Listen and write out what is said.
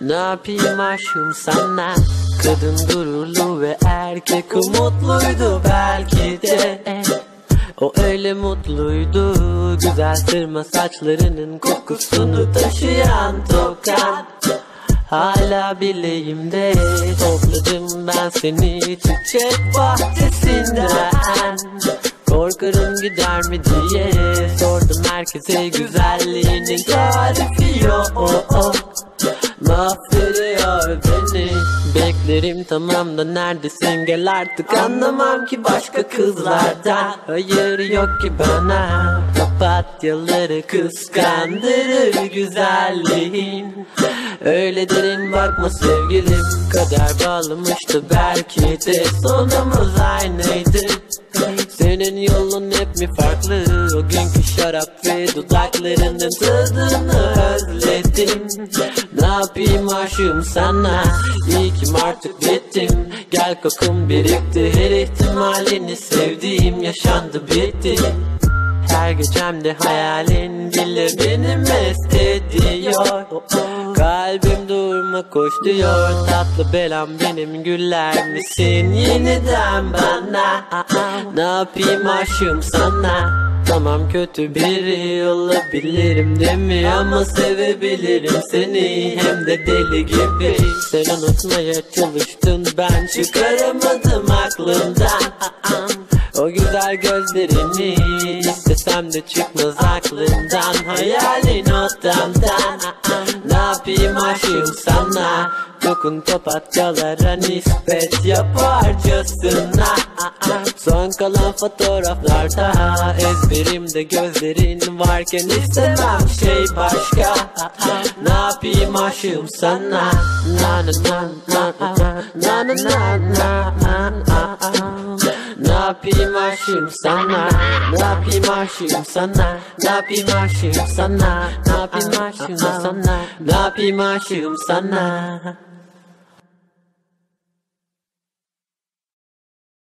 Ne yapayım aşkım sana? Kadın gururlu ve erkek umutluydu belki de. O öyle mutluydu Güzel sırma saçlarının kokusunu taşıyan tokan Hala bileğimde topladım ben seni. Çiçek bahçesinden. Korkarım gider mi diye sordum herkese. Güzelliğinin tarifi yok. Mahvediyor beni. Beklerim tamam da neredesin? Gel artık. Anlamam ki başka kızlardan. Hayır yok ki bana Papatyaları kıskandırır güzelliğin Öyle derin bakma sevgilim Kader bağlamıştı belki de. Sonumuz aynıydı. Senin yolun hep mi farklı? O günkü şarap ve dudaklarının tadını özledim. Ne yapayım aşığım sana? İyi ki artık bittim. Gel kokum birikti. Her ihtimalini sevdiğim yaşandı bitti her gecemde hayalin bile beni mest ediyor Kalbim durma koş diyor. Tatlı belam benim güller misin yeniden bana? Ne yapayım aşığım sana? Tamam kötü biri olabilirim demi Ama sevebilirim seni. Hem de deli gibi. Sen unutmaya çalıştın ben çıkaramadım aklımdan o güzel gözlerini istesem de çıkmaz aklımdan Hayalin odamdan Ne yapayım aşığım sana? Dokun papatyalara nispet yaparcasına Son kalan fotoğraflarda Ezberimde gözlerin varken istemem şey başka. Ne yapayım aşığım sana? Na na na na na na na na na napimaşım sana. Napimaşım sana. Napimaşım sana. Napimaşım sana. Napimaşım sana.